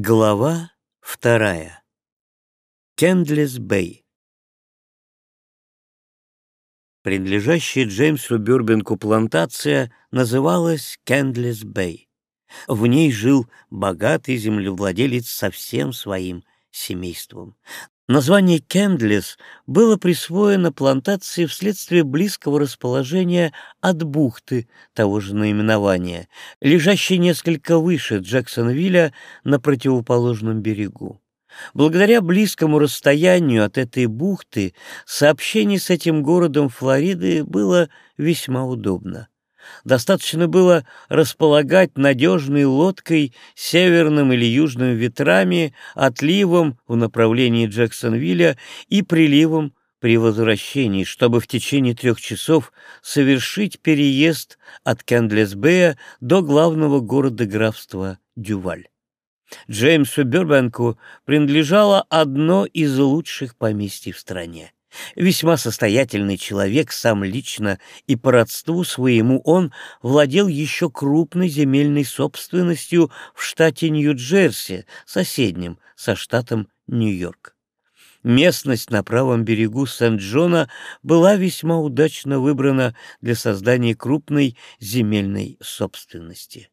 Глава вторая. Кендлес Бэй. Принадлежащая Джеймсу Бюрбенку плантация называлась Кендлес Бэй. В ней жил богатый землевладелец со всем своим семейством. Название Кендлес было присвоено плантации вследствие близкого расположения от бухты того же наименования, лежащей несколько выше Джексонвилля на противоположном берегу. Благодаря близкому расстоянию от этой бухты сообщение с этим городом Флориды было весьма удобно. Достаточно было располагать надежной лодкой северным или южным ветрами, отливом в направлении Джексонвилля и приливом при возвращении, чтобы в течение трех часов совершить переезд от Кендлесбея до главного города графства Дюваль. Джеймсу Бербенку принадлежало одно из лучших поместий в стране. Весьма состоятельный человек, сам лично и по родству своему он владел еще крупной земельной собственностью в штате Нью-Джерси, соседнем со штатом Нью-Йорк. Местность на правом берегу Сент-Джона была весьма удачно выбрана для создания крупной земельной собственности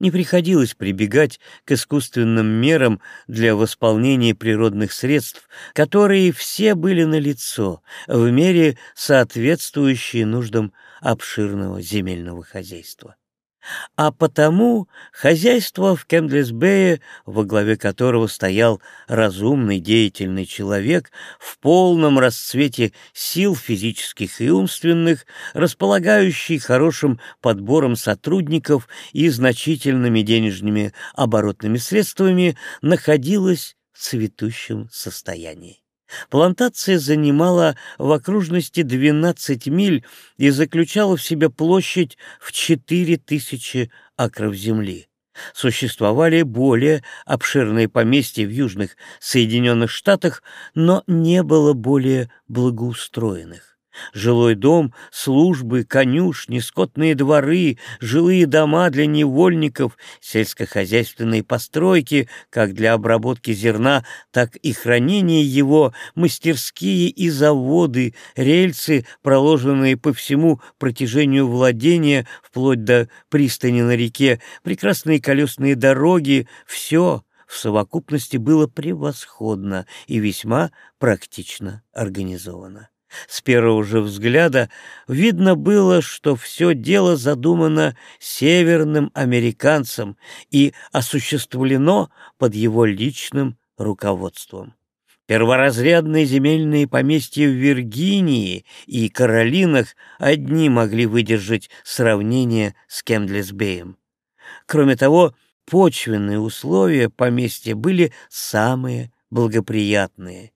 не приходилось прибегать к искусственным мерам для восполнения природных средств, которые все были налицо в мере соответствующие нуждам обширного земельного хозяйства а потому хозяйство в Кендлисбее, во главе которого стоял разумный деятельный человек в полном расцвете сил физических и умственных, располагающий хорошим подбором сотрудников и значительными денежными оборотными средствами, находилось в цветущем состоянии. Плантация занимала в окружности 12 миль и заключала в себе площадь в 4000 акров земли. Существовали более обширные поместья в южных Соединенных Штатах, но не было более благоустроенных. Жилой дом, службы, конюшни, скотные дворы, жилые дома для невольников, сельскохозяйственные постройки, как для обработки зерна, так и хранения его, мастерские и заводы, рельсы, проложенные по всему протяжению владения, вплоть до пристани на реке, прекрасные колесные дороги — все в совокупности было превосходно и весьма практично организовано. С первого же взгляда видно было, что все дело задумано северным американцем и осуществлено под его личным руководством. Перворазрядные земельные поместья в Виргинии и Каролинах одни могли выдержать сравнение с Кендлисбеем. Кроме того, почвенные условия поместья были самые благоприятные —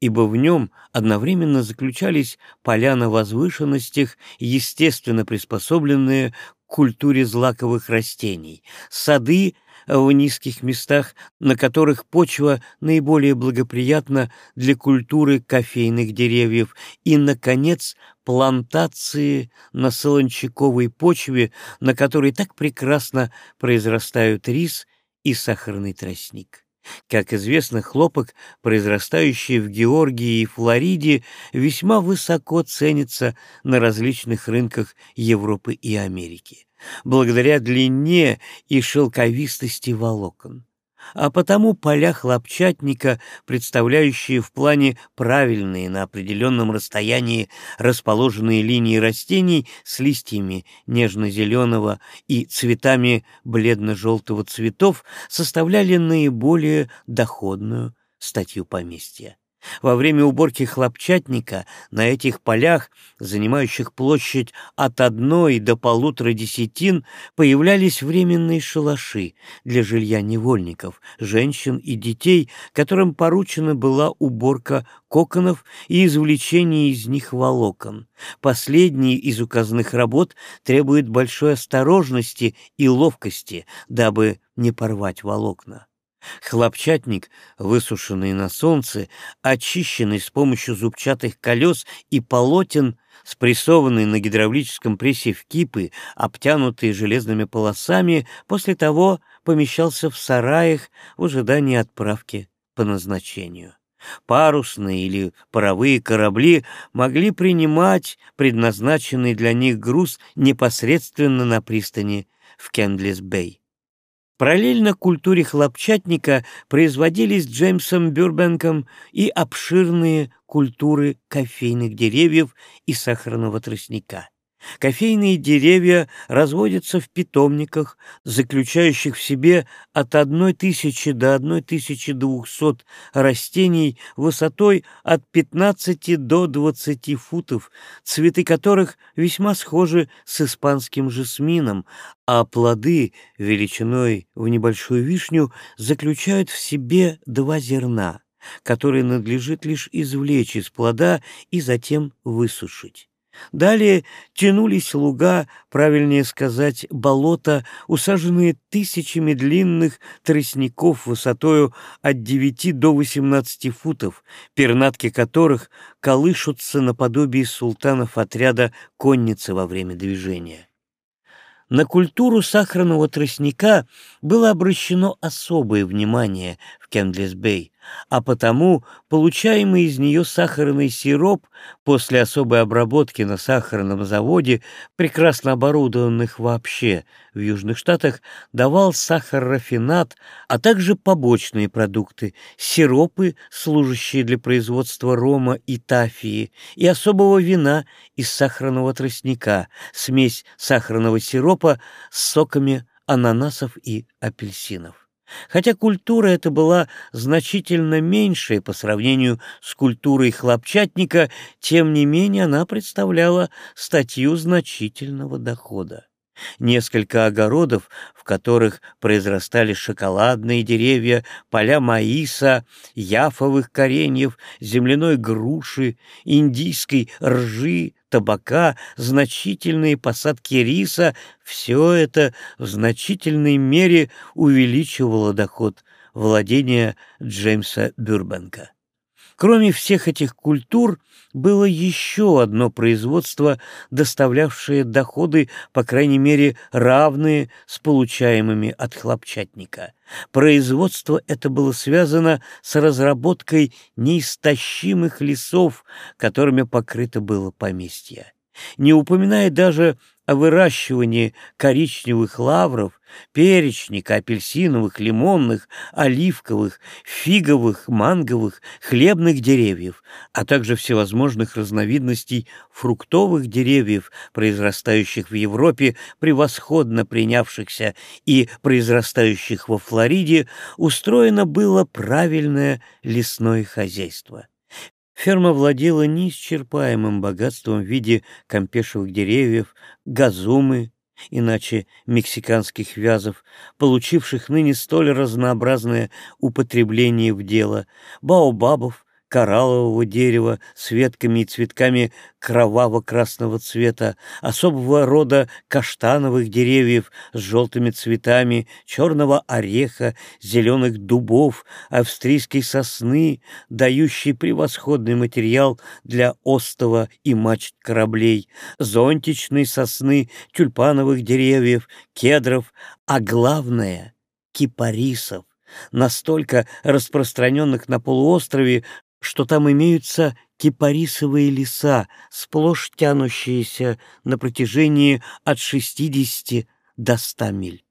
ибо в нем одновременно заключались поля на возвышенностях, естественно приспособленные к культуре злаковых растений, сады в низких местах, на которых почва наиболее благоприятна для культуры кофейных деревьев, и, наконец, плантации на солончаковой почве, на которой так прекрасно произрастают рис и сахарный тростник. Как известно, хлопок, произрастающий в Георгии и Флориде, весьма высоко ценится на различных рынках Европы и Америки, благодаря длине и шелковистости волокон а потому поля хлопчатника, представляющие в плане правильные на определенном расстоянии расположенные линии растений с листьями нежно-зеленого и цветами бледно-желтого цветов, составляли наиболее доходную статью поместья. Во время уборки хлопчатника на этих полях, занимающих площадь от одной до полутора десятин, появлялись временные шалаши для жилья невольников, женщин и детей, которым поручена была уборка коконов и извлечение из них волокон. Последние из указанных работ требуют большой осторожности и ловкости, дабы не порвать волокна. Хлопчатник, высушенный на солнце, очищенный с помощью зубчатых колес и полотен, спрессованный на гидравлическом прессе в кипы, обтянутые железными полосами, после того помещался в сараях в ожидании отправки по назначению. Парусные или паровые корабли могли принимать предназначенный для них груз непосредственно на пристани в Кендлис-Бэй. Параллельно культуре хлопчатника производились Джеймсом Бюрбенком и обширные культуры кофейных деревьев и сахарного тростника. Кофейные деревья разводятся в питомниках, заключающих в себе от 1000 до 1200 растений высотой от 15 до 20 футов, цветы которых весьма схожи с испанским жасмином, а плоды величиной в небольшую вишню заключают в себе два зерна, которые надлежит лишь извлечь из плода и затем высушить. Далее тянулись луга, правильнее сказать, болота, усаженные тысячами длинных тростников высотою от 9 до 18 футов, пернатки которых колышутся наподобие султанов отряда конницы во время движения. На культуру сахарного тростника было обращено особое внимание в Кендлис-Бэй, а потому получаемый из нее сахарный сироп после особой обработки на сахарном заводе, прекрасно оборудованных вообще в Южных Штатах, давал сахар-рафинат, а также побочные продукты, сиропы, служащие для производства рома и тафии, и особого вина из сахарного тростника, смесь сахарного сиропа с соками ананасов и апельсинов. Хотя культура эта была значительно меньшей по сравнению с культурой хлопчатника, тем не менее она представляла статью значительного дохода. Несколько огородов, в которых произрастали шоколадные деревья, поля маиса, яфовых кореньев, земляной груши, индийской ржи, табака, значительные посадки риса — все это в значительной мере увеличивало доход владения Джеймса Бюрбенка. Кроме всех этих культур, было еще одно производство, доставлявшее доходы, по крайней мере, равные с получаемыми от хлопчатника. Производство это было связано с разработкой неистощимых лесов, которыми покрыто было поместье. Не упоминая даже о выращивании коричневых лавров, перечника, апельсиновых, лимонных, оливковых, фиговых, манговых, хлебных деревьев, а также всевозможных разновидностей фруктовых деревьев, произрастающих в Европе, превосходно принявшихся и произрастающих во Флориде, устроено было правильное лесное хозяйство. Ферма владела неисчерпаемым богатством в виде кампешевых деревьев, газумы, иначе мексиканских вязов, получивших ныне столь разнообразное употребление в дело, баобабов, кораллового дерева с ветками и цветками кроваво-красного цвета, особого рода каштановых деревьев с желтыми цветами, черного ореха, зеленых дубов, австрийской сосны, дающей превосходный материал для остова и мачт кораблей, зонтичной сосны, тюльпановых деревьев, кедров, а главное — кипарисов настолько распространенных на полуострове, что там имеются кипарисовые леса, сплошь тянущиеся на протяжении от 60 до 100 миль.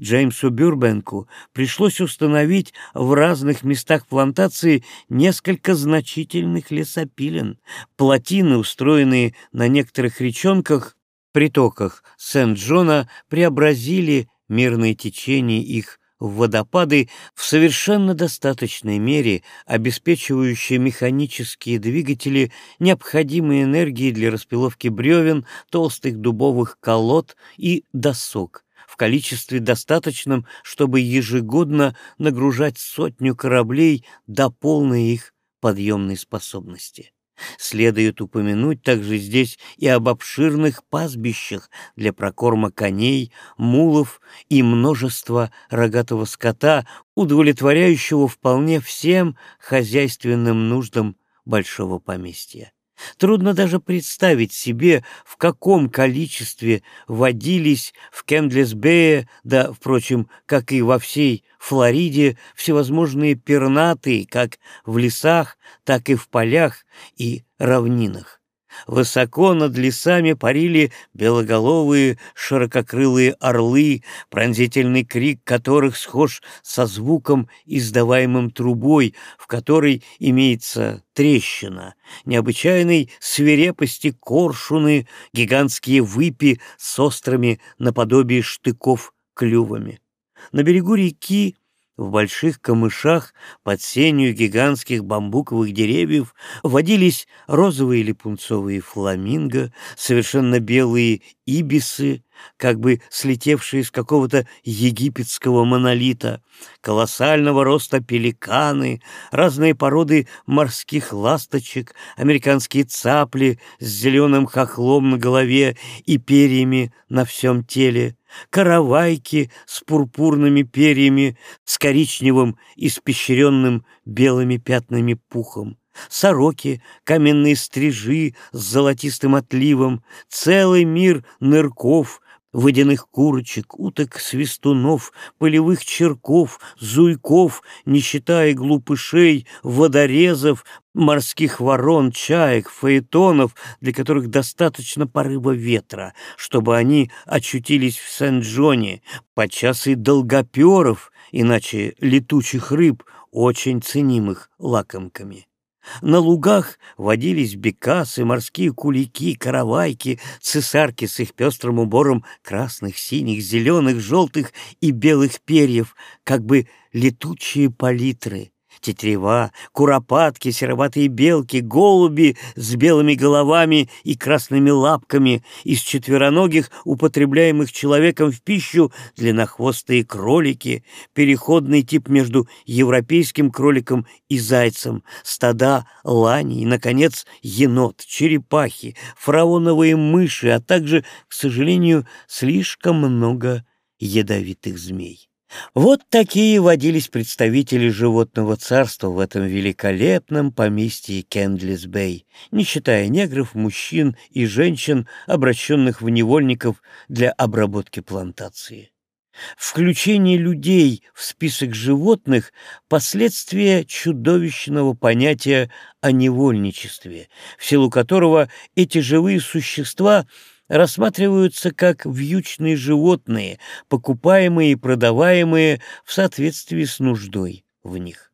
Джеймсу Бюрбенку пришлось установить в разных местах плантации несколько значительных лесопилен. Плотины, устроенные на некоторых речонках, притоках Сент-Джона, преобразили мирное течение их в водопады в совершенно достаточной мере обеспечивающие механические двигатели необходимой энергией для распиловки бревен, толстых дубовых колод и досок в количестве достаточном, чтобы ежегодно нагружать сотню кораблей до полной их подъемной способности. Следует упомянуть также здесь и об обширных пастбищах для прокорма коней, мулов и множества рогатого скота, удовлетворяющего вполне всем хозяйственным нуждам большого поместья. Трудно даже представить себе, в каком количестве водились в Кендлисбее, да, впрочем, как и во всей Флориде, всевозможные пернатые, как в лесах, так и в полях и равнинах. Высоко над лесами парили белоголовые ширококрылые орлы, пронзительный крик которых схож со звуком, издаваемым трубой, в которой имеется трещина, необычайной свирепости коршуны, гигантские выпи с острыми наподобие штыков клювами. На берегу реки в больших камышах под сенью гигантских бамбуковых деревьев водились розовые или пунцовые фламинго, совершенно белые ибисы, как бы слетевшие с какого-то египетского монолита, колоссального роста пеликаны, разные породы морских ласточек, американские цапли с зеленым хохлом на голове и перьями на всем теле, каравайки с пурпурными перьями, с коричневым испещренным белыми пятнами пухом, сороки, каменные стрижи с золотистым отливом, целый мир нырков, водяных курочек, уток, свистунов, полевых черков, зуйков, не считая глупышей, водорезов, морских ворон, чаек, фаэтонов, для которых достаточно порыва ветра, чтобы они очутились в Сен-Джоне, подчас и долгоперов, иначе летучих рыб, очень ценимых лакомками. На лугах водились бекасы, морские кулики, каравайки, цесарки с их пестрым убором красных, синих, зеленых, желтых и белых перьев, как бы летучие палитры Тетрева, куропатки, сероватые белки, голуби с белыми головами и красными лапками, из четвероногих, употребляемых человеком в пищу, длиннохвостые кролики, переходный тип между европейским кроликом и зайцем, стада лани и, наконец, енот, черепахи, фараоновые мыши, а также, к сожалению, слишком много ядовитых змей. Вот такие водились представители животного царства в этом великолепном поместье Кендлис-Бэй, не считая негров, мужчин и женщин, обращенных в невольников для обработки плантации. Включение людей в список животных – последствия чудовищного понятия о невольничестве, в силу которого эти живые существа – рассматриваются как вьючные животные, покупаемые и продаваемые в соответствии с нуждой в них.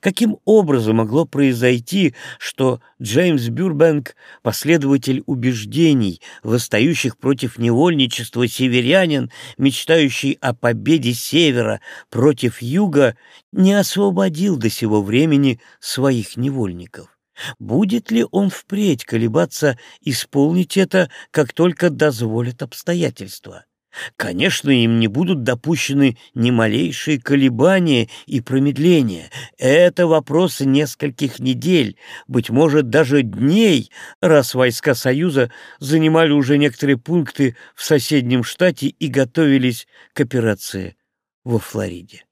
Каким образом могло произойти, что Джеймс Бюрбенк, последователь убеждений, восстающих против невольничества северянин, мечтающий о победе севера против юга, не освободил до сего времени своих невольников? Будет ли он впредь колебаться исполнить это, как только дозволят обстоятельства? Конечно, им не будут допущены ни малейшие колебания и промедления. Это вопросы нескольких недель, быть может, даже дней, раз войска Союза занимали уже некоторые пункты в соседнем штате и готовились к операции во Флориде.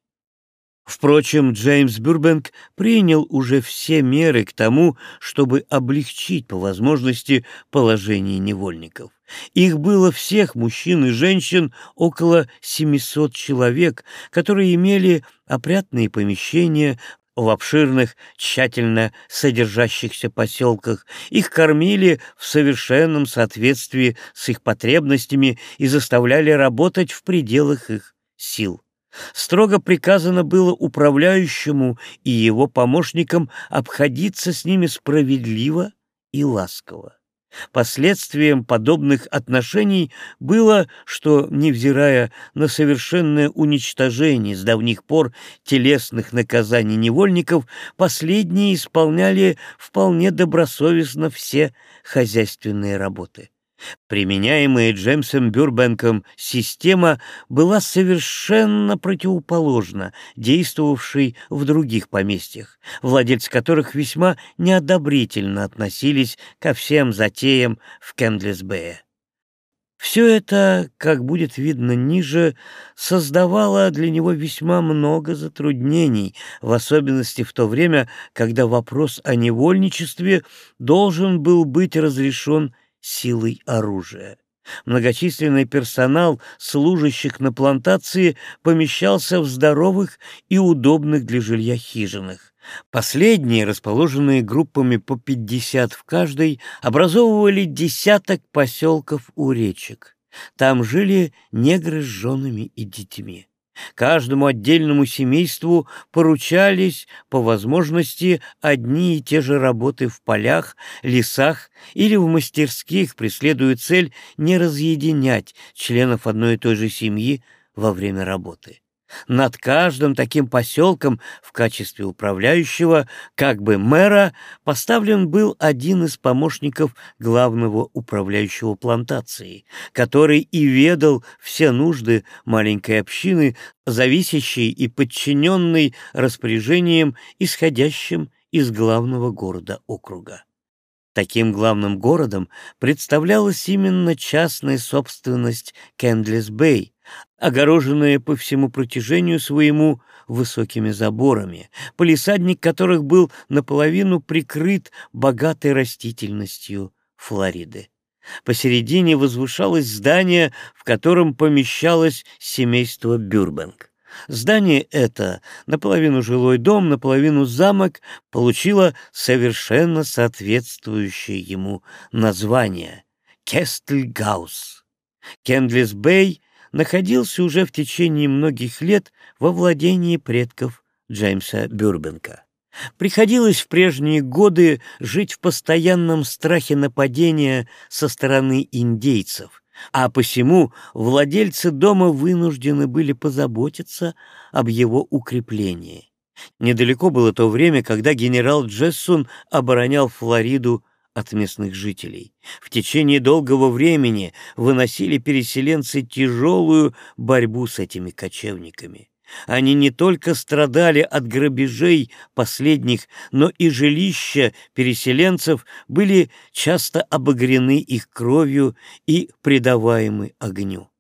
Впрочем, Джеймс Бюрбенк принял уже все меры к тому, чтобы облегчить по возможности положение невольников. Их было всех, мужчин и женщин, около 700 человек, которые имели опрятные помещения в обширных, тщательно содержащихся поселках. Их кормили в совершенном соответствии с их потребностями и заставляли работать в пределах их сил. Строго приказано было управляющему и его помощникам обходиться с ними справедливо и ласково. Последствием подобных отношений было, что, невзирая на совершенное уничтожение с давних пор телесных наказаний невольников, последние исполняли вполне добросовестно все хозяйственные работы. Применяемая Джеймсом Бюрбенком система была совершенно противоположна действовавшей в других поместьях, владельцы которых весьма неодобрительно относились ко всем затеям в Кендлисбее. Все это, как будет видно ниже, создавало для него весьма много затруднений, в особенности в то время, когда вопрос о невольничестве должен был быть разрешен силой оружия. Многочисленный персонал служащих на плантации помещался в здоровых и удобных для жилья хижинах. Последние, расположенные группами по 50 в каждой, образовывали десяток поселков у речек. Там жили негры с женами и детьми. Каждому отдельному семейству поручались, по возможности, одни и те же работы в полях, лесах или в мастерских, преследуя цель не разъединять членов одной и той же семьи во время работы. Над каждым таким поселком в качестве управляющего, как бы мэра, поставлен был один из помощников главного управляющего плантацией, который и ведал все нужды маленькой общины, зависящей и подчиненной распоряжениям, исходящим из главного города округа. Таким главным городом представлялась именно частная собственность Кендлис-Бэй, огороженная по всему протяжению своему высокими заборами, полисадник которых был наполовину прикрыт богатой растительностью Флориды. Посередине возвышалось здание, в котором помещалось семейство Бюрбенг. Здание это, наполовину жилой дом, наполовину замок, получило совершенно соответствующее ему название — Кестельгаус. Кендлис-Бэй находился уже в течение многих лет во владении предков Джеймса Бюрбенка. Приходилось в прежние годы жить в постоянном страхе нападения со стороны индейцев, а посему владельцы дома вынуждены были позаботиться об его укреплении. Недалеко было то время, когда генерал Джессон оборонял Флориду от местных жителей. В течение долгого времени выносили переселенцы тяжелую борьбу с этими кочевниками. Они не только страдали от грабежей последних, но и жилища переселенцев были часто обогрены их кровью и предаваемы огню.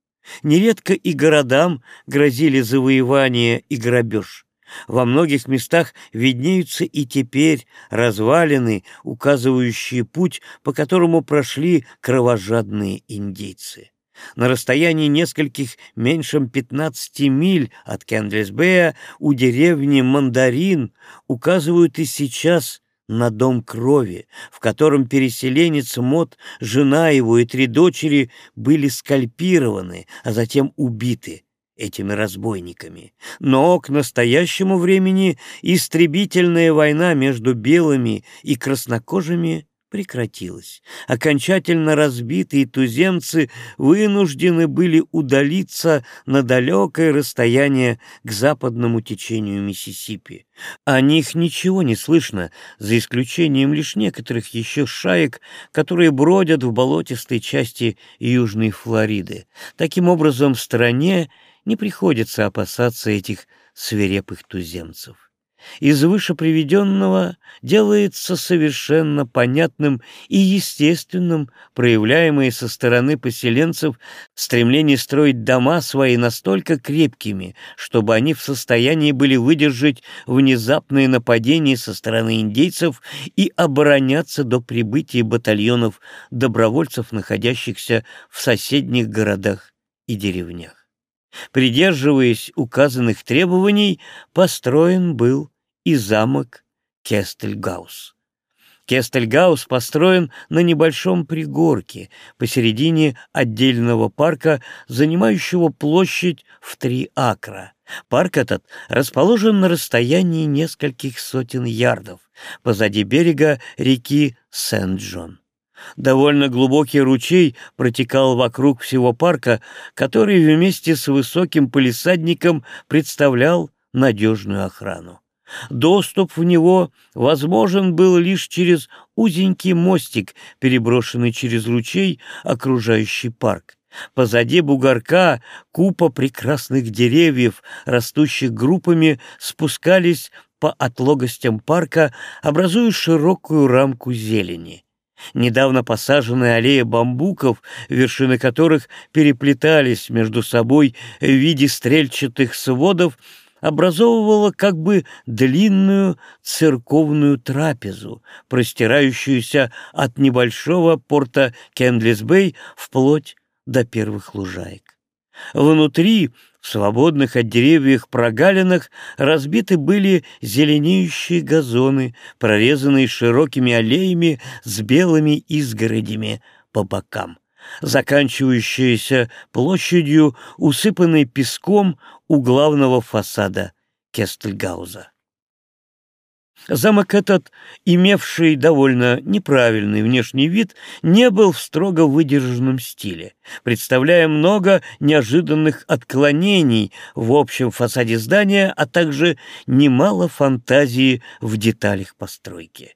Нередко и городам грозили завоевание и грабеж. Во многих местах виднеются и теперь развалины, указывающие путь, по которому прошли кровожадные индейцы. На расстоянии нескольких меньшем 15 миль от Кендлисбея у деревни Мандарин указывают и сейчас на дом крови, в котором переселенец Мот, жена его и три дочери были скальпированы, а затем убиты этими разбойниками. Но к настоящему времени истребительная война между белыми и краснокожими прекратилась. Окончательно разбитые туземцы вынуждены были удалиться на далекое расстояние к западному течению Миссисипи. О них ничего не слышно, за исключением лишь некоторых еще шаек, которые бродят в болотистой части Южной Флориды. Таким образом, в стране не приходится опасаться этих свирепых туземцев. Из вышеприведенного делается совершенно понятным и естественным проявляемое со стороны поселенцев стремление строить дома свои настолько крепкими, чтобы они в состоянии были выдержать внезапные нападения со стороны индейцев и обороняться до прибытия батальонов добровольцев, находящихся в соседних городах и деревнях. Придерживаясь указанных требований, построен был и замок Кестельгаус. Кестельгаус построен на небольшом пригорке посередине отдельного парка, занимающего площадь в три акра. Парк этот расположен на расстоянии нескольких сотен ярдов позади берега реки Сент-Джон. Довольно глубокий ручей протекал вокруг всего парка, который вместе с высоким полисадником представлял надежную охрану. Доступ в него возможен был лишь через узенький мостик, переброшенный через ручей, окружающий парк. Позади бугорка купа прекрасных деревьев, растущих группами, спускались по отлогостям парка, образуя широкую рамку зелени. Недавно посаженная аллея бамбуков, вершины которых переплетались между собой в виде стрельчатых сводов, образовывала как бы длинную церковную трапезу, простирающуюся от небольшого порта Кендлисбей вплоть до первых лужаек. Внутри в свободных от деревьев прогалинах разбиты были зеленеющие газоны, прорезанные широкими аллеями с белыми изгородями по бокам, заканчивающиеся площадью, усыпанной песком у главного фасада Кестельгауза. Замок этот, имевший довольно неправильный внешний вид, не был в строго выдержанном стиле, представляя много неожиданных отклонений в общем фасаде здания, а также немало фантазии в деталях постройки.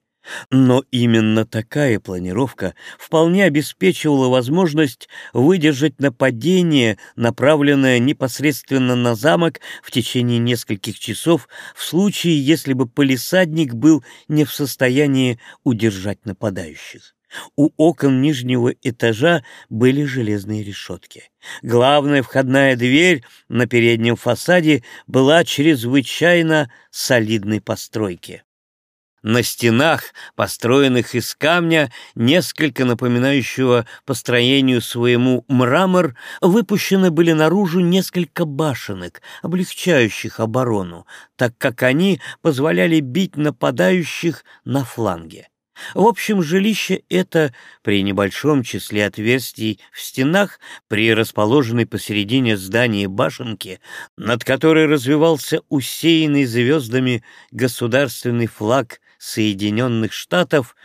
Но именно такая планировка вполне обеспечивала возможность выдержать нападение, направленное непосредственно на замок в течение нескольких часов, в случае, если бы полисадник был не в состоянии удержать нападающих. У окон нижнего этажа были железные решетки. Главная входная дверь на переднем фасаде была чрезвычайно солидной постройки. На стенах, построенных из камня, несколько напоминающего по строению своему мрамор, выпущены были наружу несколько башенок, облегчающих оборону, так как они позволяли бить нападающих на фланге. В общем, жилище это при небольшом числе отверстий в стенах, при расположенной посередине здания башенки, над которой развивался усеянный звездами государственный флаг Соединенных Штатов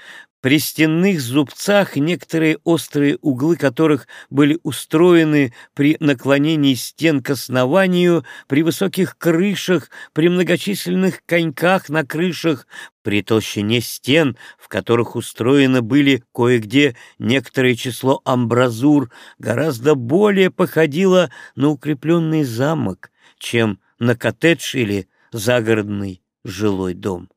при стенных зубцах, некоторые острые углы которых были устроены при наклонении стен к основанию, при высоких крышах, при многочисленных коньках на крышах, при толщине стен, в которых устроено были кое-где некоторое число амбразур, гораздо более походило на укрепленный замок, чем на коттедж или загородный жилой дом.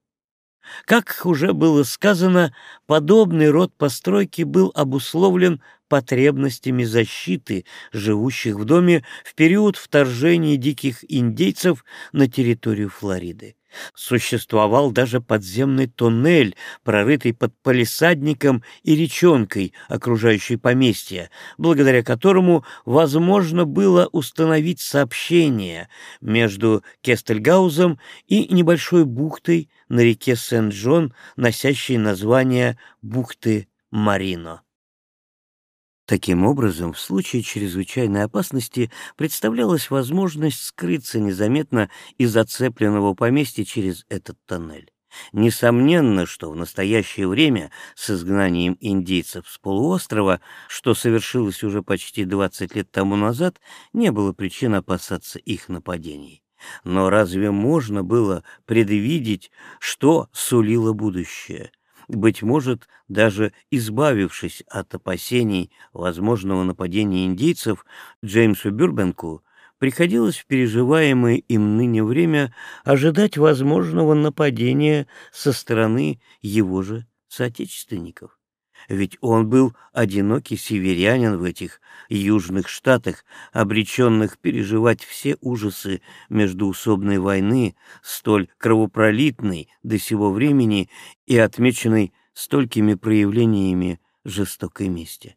Как уже было сказано, подобный род постройки был обусловлен потребностями защиты живущих в доме в период вторжения диких индейцев на территорию Флориды. Существовал даже подземный туннель, прорытый под палисадником и речонкой, окружающей поместье, благодаря которому возможно было установить сообщение между Кестельгаузом и небольшой бухтой на реке Сент-Джон, носящей название бухты Марино. Таким образом, в случае чрезвычайной опасности представлялась возможность скрыться незаметно из зацепленного поместья через этот тоннель. Несомненно, что в настоящее время с изгнанием индейцев с полуострова, что совершилось уже почти 20 лет тому назад, не было причин опасаться их нападений. Но разве можно было предвидеть, что сулило будущее? Быть может, даже избавившись от опасений возможного нападения индейцев, Джеймсу Бюрбенку приходилось в переживаемое им ныне время ожидать возможного нападения со стороны его же соотечественников ведь он был одинокий северянин в этих южных штатах, обреченных переживать все ужасы междуусобной войны, столь кровопролитной до сего времени и отмеченной столькими проявлениями жестокой мести.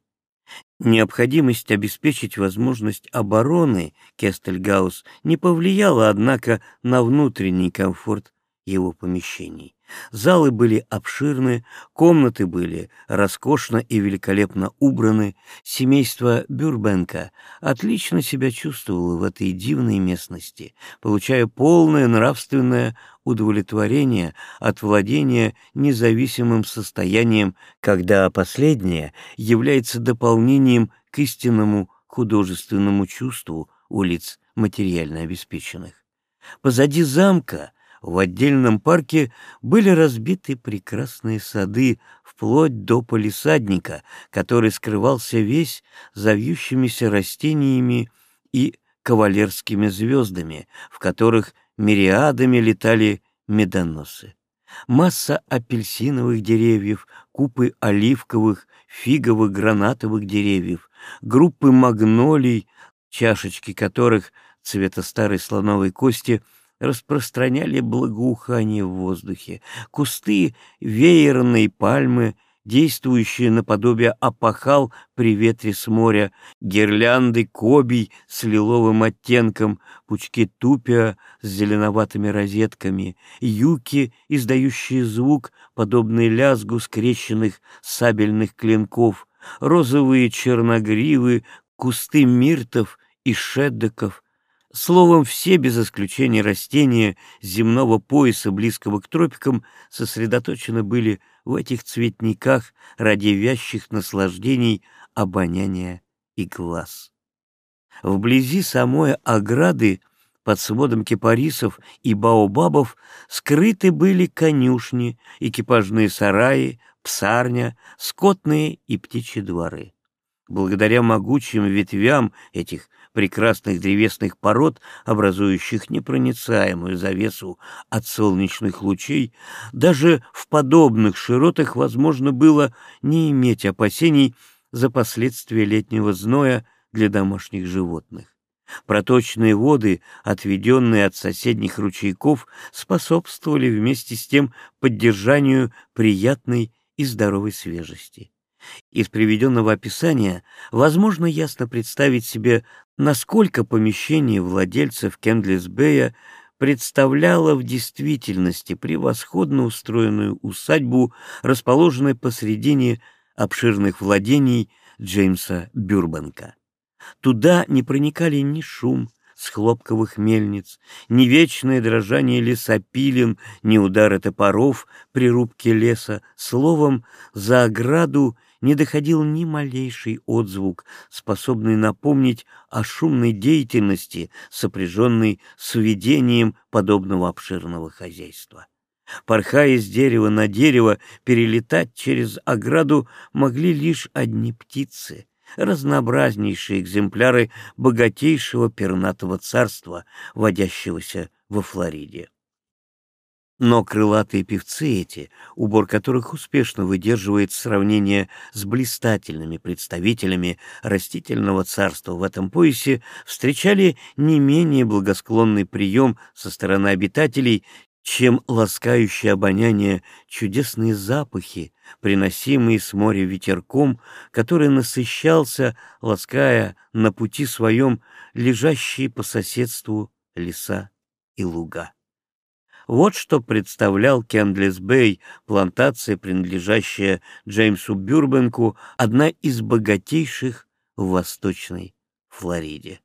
Необходимость обеспечить возможность обороны Кестельгаус не повлияла, однако, на внутренний комфорт его помещений. Залы были обширны, комнаты были роскошно и великолепно убраны. Семейство Бюрбенка отлично себя чувствовало в этой дивной местности, получая полное нравственное удовлетворение от владения независимым состоянием, когда последнее является дополнением к истинному художественному чувству у лиц материально обеспеченных. Позади замка в отдельном парке были разбиты прекрасные сады, вплоть до полисадника, который скрывался весь завьющимися растениями и кавалерскими звездами, в которых мириадами летали медоносы. Масса апельсиновых деревьев, купы оливковых, фиговых, гранатовых деревьев, группы магнолий, чашечки которых цвета старой слоновой кости распространяли благоухание в воздухе, кусты веерной пальмы — действующие наподобие опахал при ветре с моря, гирлянды кобий с лиловым оттенком, пучки тупия с зеленоватыми розетками, юки, издающие звук, подобный лязгу скрещенных сабельных клинков, розовые черногривы, кусты миртов и шеддоков, Словом, все без исключения растения земного пояса, близкого к тропикам, сосредоточены были в этих цветниках ради вязчих наслаждений обоняния и глаз. Вблизи самой ограды под сводом кипарисов и баобабов скрыты были конюшни, экипажные сараи, псарня, скотные и птичьи дворы. Благодаря могучим ветвям этих прекрасных древесных пород, образующих непроницаемую завесу от солнечных лучей, даже в подобных широтах возможно было не иметь опасений за последствия летнего зноя для домашних животных. Проточные воды, отведенные от соседних ручейков, способствовали вместе с тем поддержанию приятной и здоровой свежести. Из приведенного описания возможно ясно представить себе, насколько помещение владельцев Кендлисбея представляло в действительности превосходно устроенную усадьбу, расположенную посредине обширных владений Джеймса Бюрбанка. Туда не проникали ни шум, с хлопковых мельниц, ни вечное дрожание лесопилен, ни удары топоров при рубке леса. Словом, за ограду не доходил ни малейший отзвук, способный напомнить о шумной деятельности, сопряженной с уведением подобного обширного хозяйства. Порхая с дерева на дерево, перелетать через ограду могли лишь одни птицы, разнообразнейшие экземпляры богатейшего пернатого царства, водящегося во Флориде. Но крылатые певцы эти, убор которых успешно выдерживает сравнение с блистательными представителями растительного царства в этом поясе, встречали не менее благосклонный прием со стороны обитателей, чем ласкающее обоняние чудесные запахи, приносимые с моря ветерком, который насыщался, лаская на пути своем лежащие по соседству леса и луга. Вот что представлял Кендлис-Бэй, плантация, принадлежащая Джеймсу Бюрбенку, одна из богатейших в Восточной Флориде.